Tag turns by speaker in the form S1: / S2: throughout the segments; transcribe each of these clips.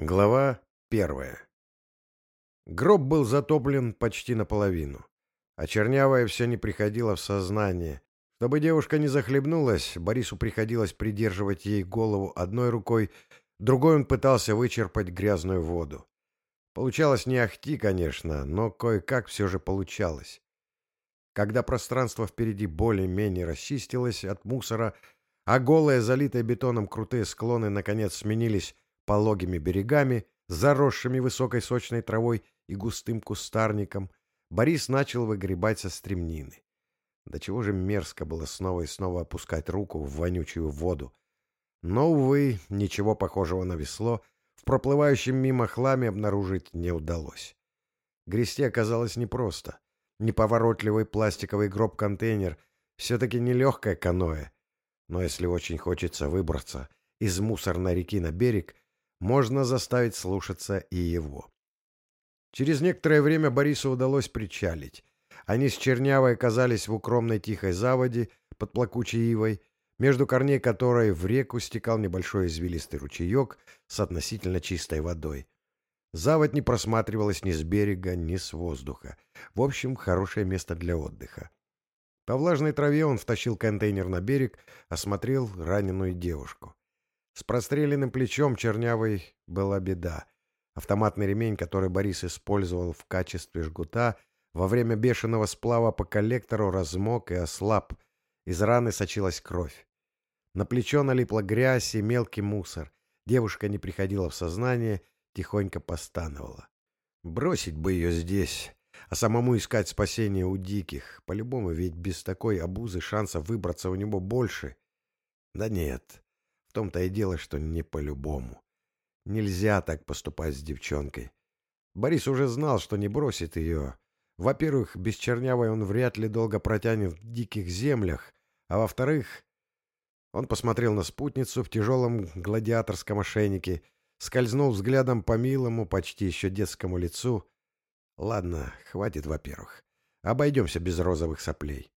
S1: Глава первая. Гроб был затоплен почти наполовину, а чернявая все не приходила в сознание. Чтобы девушка не захлебнулась, Борису приходилось придерживать ей голову одной рукой, другой он пытался вычерпать грязную воду. Получалось не ахти, конечно, но кое-как все же получалось. Когда пространство впереди более-менее расчистилось от мусора, а голые, залитые бетоном крутые склоны наконец сменились пологими берегами, заросшими высокой сочной травой и густым кустарником, Борис начал выгребать со стремнины. До чего же мерзко было снова и снова опускать руку в вонючую воду. Но, увы, ничего похожего на весло в проплывающем мимо хламе обнаружить не удалось. Грести оказалось непросто. Неповоротливый пластиковый гроб-контейнер все-таки нелегкое каноэ. Но если очень хочется выбраться из мусорной реки на берег, можно заставить слушаться и его. Через некоторое время Борису удалось причалить. Они с Чернявой оказались в укромной тихой заводе под плакучей ивой, между корней которой в реку стекал небольшой извилистый ручеек с относительно чистой водой. Заводь не просматривалась ни с берега, ни с воздуха. В общем, хорошее место для отдыха. По влажной траве он втащил контейнер на берег, осмотрел раненую девушку. С простреленным плечом чернявой была беда. Автоматный ремень, который Борис использовал в качестве жгута, во время бешеного сплава по коллектору размок и ослаб. Из раны сочилась кровь. На плечо налипла грязь и мелкий мусор. Девушка не приходила в сознание, тихонько постановала. Бросить бы ее здесь, а самому искать спасение у диких. По-любому, ведь без такой обузы шансов выбраться у него больше. Да нет, том-то и дело, что не по-любому. Нельзя так поступать с девчонкой. Борис уже знал, что не бросит ее. Во-первых, без чернявой он вряд ли долго протянет в диких землях, а во-вторых, он посмотрел на спутницу в тяжелом гладиаторском ошейнике, скользнул взглядом по милому, почти еще детскому лицу. Ладно, хватит, во-первых. Обойдемся без розовых соплей.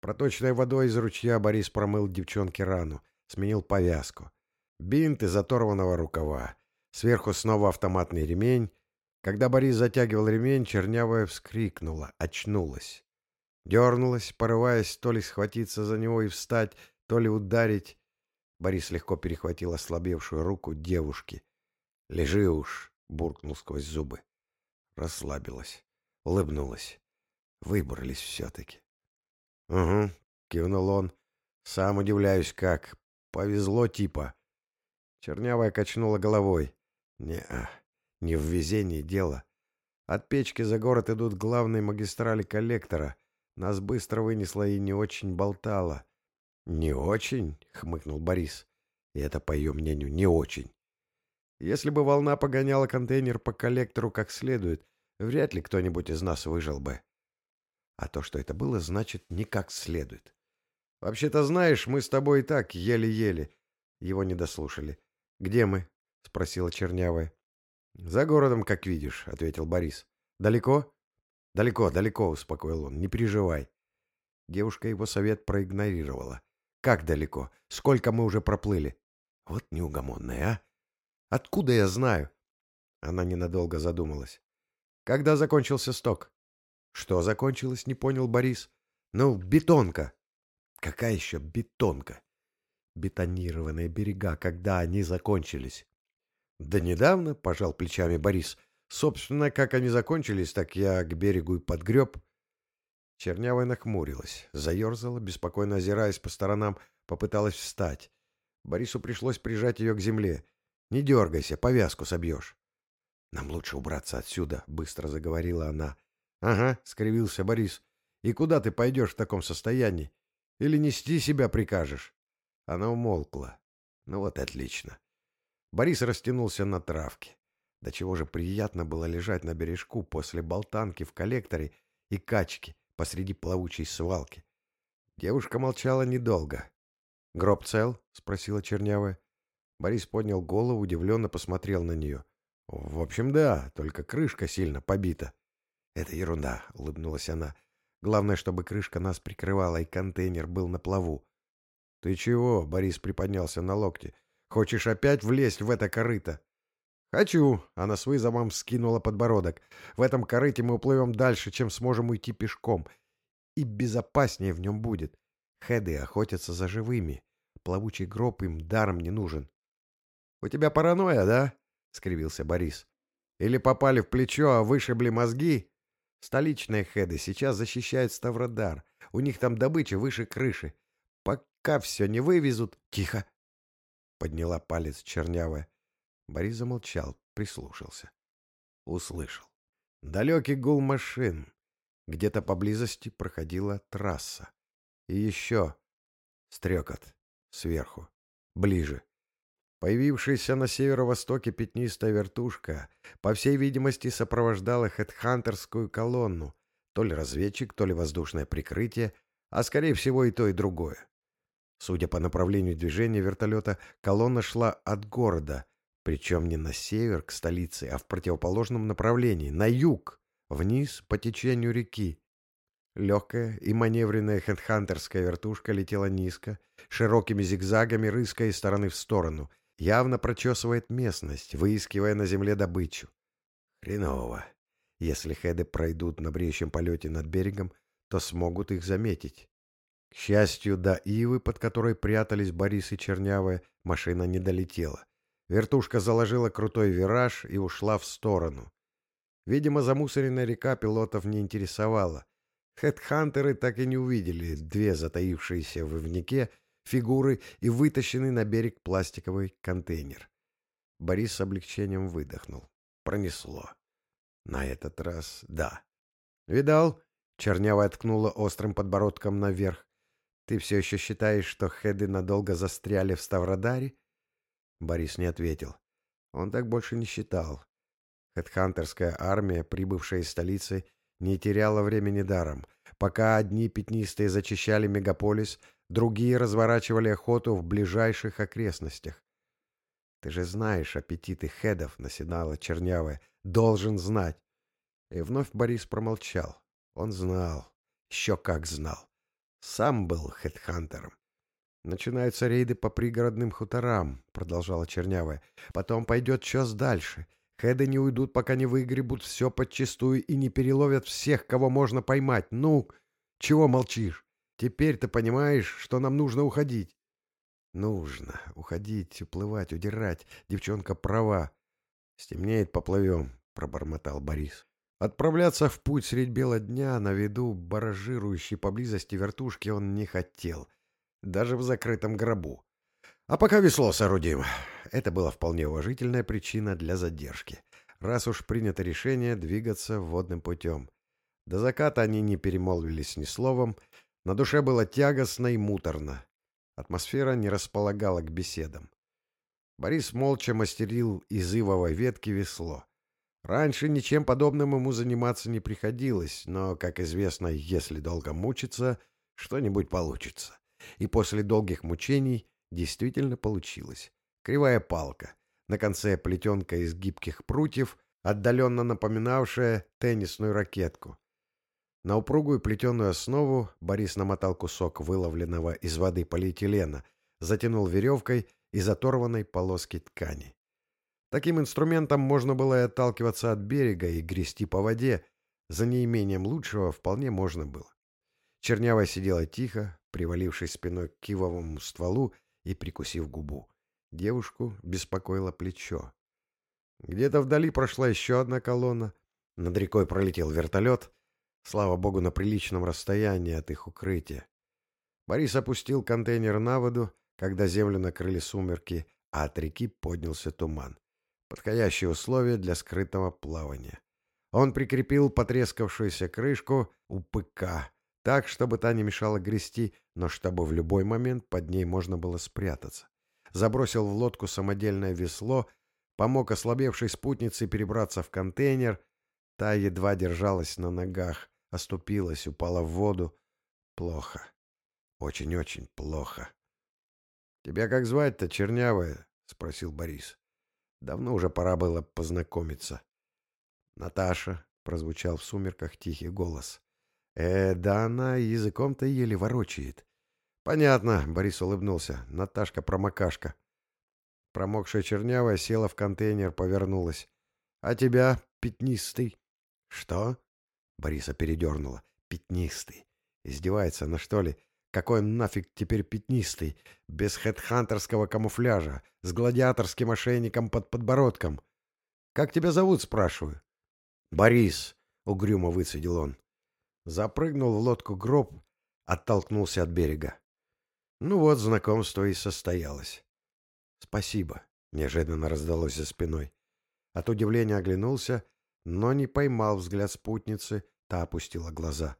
S1: Проточной водой из ручья Борис промыл девчонке рану сменил повязку. Бинт из оторванного рукава. Сверху снова автоматный ремень. Когда Борис затягивал ремень, Чернявая вскрикнула, очнулась. Дернулась, порываясь то ли схватиться за него и встать, то ли ударить. Борис легко перехватил ослабевшую руку девушки. «Лежи уж!» — буркнул сквозь зубы. Расслабилась, улыбнулась. Выбрались все-таки. «Угу», — кивнул он. «Сам удивляюсь, как. Повезло типа. Чернявая качнула головой. не не в везении дело. От печки за город идут главные магистрали коллектора. Нас быстро вынесло и не очень болтало. «Не очень?» — хмыкнул Борис. И это, по ее мнению, не очень. Если бы волна погоняла контейнер по коллектору как следует, вряд ли кто-нибудь из нас выжил бы. А то, что это было, значит, не как следует. «Вообще-то знаешь, мы с тобой и так еле-еле». Его не дослушали. «Где мы?» — спросила Чернявая. «За городом, как видишь», — ответил Борис. «Далеко?» «Далеко, далеко», — успокоил он. «Не переживай». Девушка его совет проигнорировала. «Как далеко? Сколько мы уже проплыли?» «Вот неугомонная, а! Откуда я знаю?» Она ненадолго задумалась. «Когда закончился сток?» «Что закончилось?» — не понял Борис. «Ну, бетонка». Какая еще бетонка? Бетонированные берега, когда они закончились? Да недавно, пожал плечами Борис. Собственно, как они закончились, так я к берегу и подгреб. Чернявая нахмурилась, заерзала, беспокойно озираясь по сторонам, попыталась встать. Борису пришлось прижать ее к земле. «Не дергайся, повязку собьешь». «Нам лучше убраться отсюда», — быстро заговорила она. «Ага», — скривился Борис. «И куда ты пойдешь в таком состоянии? Или нести себя прикажешь?» Она умолкла. «Ну вот отлично». Борис растянулся на травке. До чего же приятно было лежать на бережку после болтанки в коллекторе и качки посреди плавучей свалки. Девушка молчала недолго. «Гроб цел?» — спросила Чернявая. Борис поднял голову, удивленно посмотрел на нее. «В общем, да, только крышка сильно побита». «Это ерунда», — улыбнулась она. Главное, чтобы крышка нас прикрывала, и контейнер был на плаву. — Ты чего? — Борис приподнялся на локте. — Хочешь опять влезть в это корыто? «Хочу!» — она с вызовом скинула подбородок. «В этом корыте мы уплывем дальше, чем сможем уйти пешком. И безопаснее в нем будет. Хеды охотятся за живыми. Плавучий гроб им даром не нужен». «У тебя паранойя, да?» — скривился Борис. «Или попали в плечо, а вышибли мозги?» Столичные хеды сейчас защищают Ставродар. У них там добыча выше крыши. Пока все не вывезут... Тихо! Подняла палец чернявая. Борис замолчал, прислушался. Услышал. Далекий гул машин. Где-то поблизости проходила трасса. И еще стрекот сверху, ближе. Появившаяся на северо-востоке пятнистая вертушка, по всей видимости, сопровождала хедхантерскую колонну, то ли разведчик, то ли воздушное прикрытие, а скорее всего и то, и другое. Судя по направлению движения вертолета, колонна шла от города, причем не на север, к столице, а в противоположном направлении, на юг, вниз по течению реки. Легкая и маневренная хедхантерская вертушка летела низко, широкими зигзагами рыская из стороны в сторону — явно прочесывает местность, выискивая на земле добычу. Хреново. Если хеды пройдут на бреющем полете над берегом, то смогут их заметить. К счастью, до Ивы, под которой прятались Борис и Чернявая, машина не долетела. Вертушка заложила крутой вираж и ушла в сторону. Видимо, замусоренная река пилотов не интересовала. Хедхантеры так и не увидели две затаившиеся в ивнике фигуры и вытащенный на берег пластиковый контейнер. Борис с облегчением выдохнул. Пронесло. На этот раз да. «Видал?» — Чернявая ткнула острым подбородком наверх. «Ты все еще считаешь, что хеды надолго застряли в Ставродаре?» Борис не ответил. Он так больше не считал. Хедхантерская армия, прибывшая из столицы, не теряла времени даром. Пока одни пятнистые зачищали мегаполис, Другие разворачивали охоту в ближайших окрестностях. «Ты же знаешь аппетиты хедов», — наседала чернявая. «Должен знать». И вновь Борис промолчал. Он знал. Еще как знал. Сам был хедхантером. «Начинаются рейды по пригородным хуторам», — продолжала Чернявая. «Потом пойдет час дальше. Хеды не уйдут, пока не выгребут все подчистую и не переловят всех, кого можно поймать. Ну, чего молчишь?» Теперь ты понимаешь, что нам нужно уходить. Нужно уходить, уплывать, удирать. Девчонка права. Стемнеет, поплывем, пробормотал Борис. Отправляться в путь средь бела дня на виду баражирующей поблизости вертушки он не хотел. Даже в закрытом гробу. А пока весло соорудим. Это была вполне уважительная причина для задержки. Раз уж принято решение двигаться водным путем. До заката они не перемолвились ни словом, на душе было тягостно и муторно. Атмосфера не располагала к беседам. Борис молча мастерил из ивовой ветки весло. Раньше ничем подобным ему заниматься не приходилось, но, как известно, если долго мучиться, что-нибудь получится. И после долгих мучений действительно получилось. Кривая палка, на конце плетенка из гибких прутьев, отдаленно напоминавшая теннисную ракетку. На упругую плетеную основу Борис намотал кусок выловленного из воды полиэтилена, затянул веревкой из оторванной полоски ткани. Таким инструментом можно было и отталкиваться от берега и грести по воде, за неимением лучшего вполне можно было. Чернявая сидела тихо, привалившись спиной к кивовому стволу и прикусив губу. Девушку беспокоило плечо. Где-то вдали прошла еще одна колонна. Над рекой пролетел вертолет — Слава богу, на приличном расстоянии от их укрытия. Борис опустил контейнер на воду, когда землю накрыли сумерки, а от реки поднялся туман. Подходящие условия для скрытого плавания. Он прикрепил потрескавшуюся крышку у ПК, так, чтобы та не мешала грести, но чтобы в любой момент под ней можно было спрятаться. Забросил в лодку самодельное весло, помог ослабевшей спутнице перебраться в контейнер. Та едва держалась на ногах, оступилась, упала в воду. Плохо. Очень-очень плохо. — Тебя как звать-то, чернявая? — спросил Борис. Давно уже пора было познакомиться. — Наташа, — прозвучал в сумерках тихий голос. — Э, да она языком-то еле ворочает. — Понятно, — Борис улыбнулся. — Наташка-промокашка. Промокшая чернявая села в контейнер, повернулась. «А тебя, пятнистый?» «Что?» Бориса передернула. «Пятнистый. Издевается она, что ли? Какой он нафиг теперь пятнистый? Без хедхантерского камуфляжа, с гладиаторским ошейником под подбородком. Как тебя зовут, спрашиваю?» «Борис», — угрюмо выцедил он. Запрыгнул в лодку гроб, оттолкнулся от берега. Ну вот, знакомство и состоялось. «Спасибо», — неожиданно раздалось за спиной. От удивления оглянулся, но не поймал взгляд спутницы, та опустила глаза.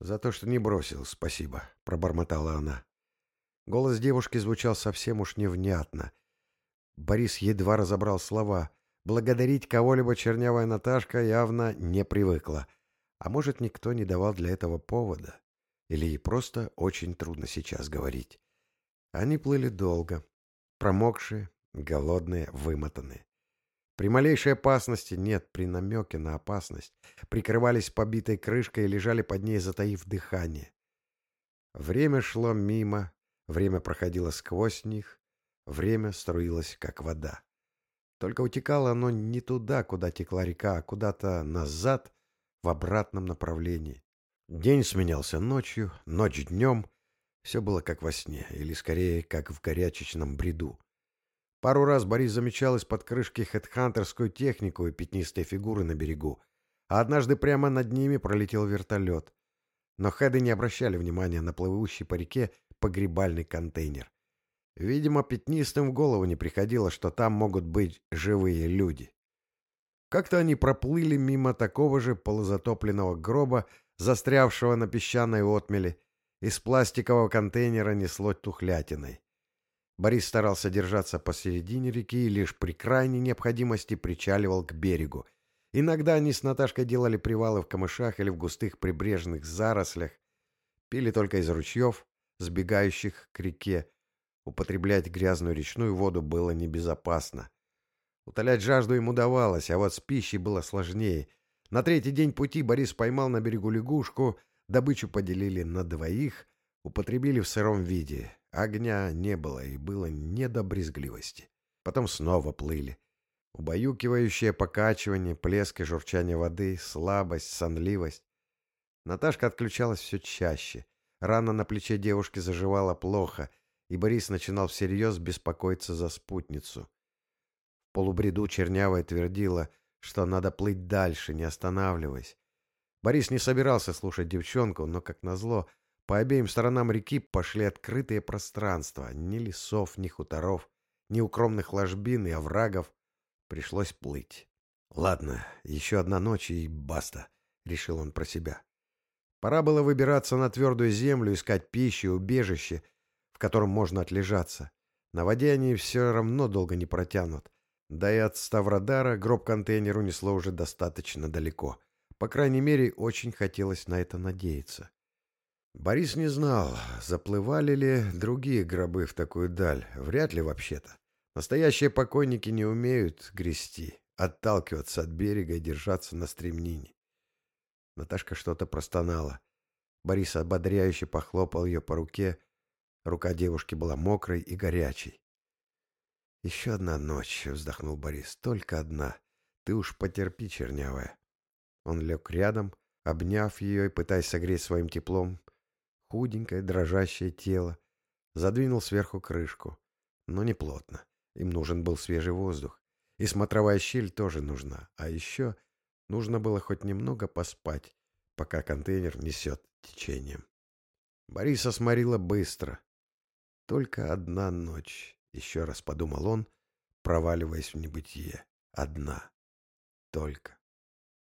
S1: «За то, что не бросил, спасибо», — пробормотала она. Голос девушки звучал совсем уж невнятно. Борис едва разобрал слова. Благодарить кого-либо чернявая Наташка явно не привыкла. А может, никто не давал для этого повода. Или ей просто очень трудно сейчас говорить. Они плыли долго, промокшие, голодные, вымотанные. При малейшей опасности, нет, при намеке на опасность, прикрывались побитой крышкой и лежали под ней, затаив дыхание. Время шло мимо, время проходило сквозь них, время струилось, как вода. Только утекало оно не туда, куда текла река, а куда-то назад, в обратном направлении. День сменялся ночью, ночь днем. Все было как во сне, или скорее, как в горячечном бреду. Пару раз Борис замечал из-под крышки хедхантерскую технику и пятнистые фигуры на берегу, а однажды прямо над ними пролетел вертолет. Но хеды не обращали внимания на плывущий по реке погребальный контейнер. Видимо, пятнистым в голову не приходило, что там могут быть живые люди. Как-то они проплыли мимо такого же полузатопленного гроба, застрявшего на песчаной отмели. Из пластикового контейнера несло тухлятиной. Борис старался держаться посередине реки и лишь при крайней необходимости причаливал к берегу. Иногда они с Наташкой делали привалы в камышах или в густых прибрежных зарослях, пили только из ручьев, сбегающих к реке. Употреблять грязную речную воду было небезопасно. Утолять жажду им удавалось, а вот с пищей было сложнее — на третий день пути Борис поймал на берегу лягушку, добычу поделили на двоих, употребили в сыром виде. Огня не было и было не до брезгливости. Потом снова плыли. Убаюкивающее покачивание, плеск и журчание воды, слабость, сонливость. Наташка отключалась все чаще. Рана на плече девушки заживала плохо, и Борис начинал всерьез беспокоиться за спутницу. В полубреду чернявая твердила, что надо плыть дальше, не останавливаясь. Борис не собирался слушать девчонку, но, как назло, по обеим сторонам реки пошли открытые пространства. Ни лесов, ни хуторов, ни укромных ложбин и оврагов. Пришлось плыть. «Ладно, еще одна ночь и баста», — решил он про себя. Пора было выбираться на твердую землю, искать пищу убежище, в котором можно отлежаться. На воде они все равно долго не протянут. Да и от Ставродара гроб-контейнер унесло уже достаточно далеко. По крайней мере, очень хотелось на это надеяться. Борис не знал, заплывали ли другие гробы в такую даль. Вряд ли вообще-то. Настоящие покойники не умеют грести, отталкиваться от берега и держаться на стремнине. Наташка что-то простонала. Борис ободряюще похлопал ее по руке. Рука девушки была мокрой и горячей. «Еще одна ночь», — вздохнул Борис. «Только одна. Ты уж потерпи, чернявая». Он лег рядом, обняв ее и пытаясь согреть своим теплом худенькое, дрожащее тело. Задвинул сверху крышку. Но не плотно. Им нужен был свежий воздух. И смотровая щель тоже нужна. А еще нужно было хоть немного поспать, пока контейнер несет течением. Бориса сморила быстро. Только одна ночь. Еще раз подумал он, проваливаясь в небытие. Одна. Только.